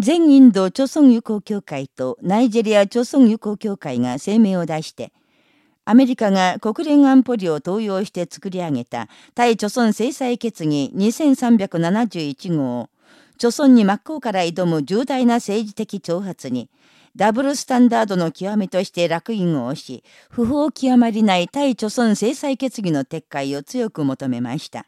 全インド朝鮮友好協会とナイジェリア朝鮮友好協会が声明を出して、アメリカが国連安保理を登用して作り上げた対朝鮮制裁決議2371号を、朝鮮に真っ向から挑む重大な政治的挑発に、ダブルスタンダードの極めとして落印を押し、不法極まりない対朝鮮制裁決議の撤回を強く求めました。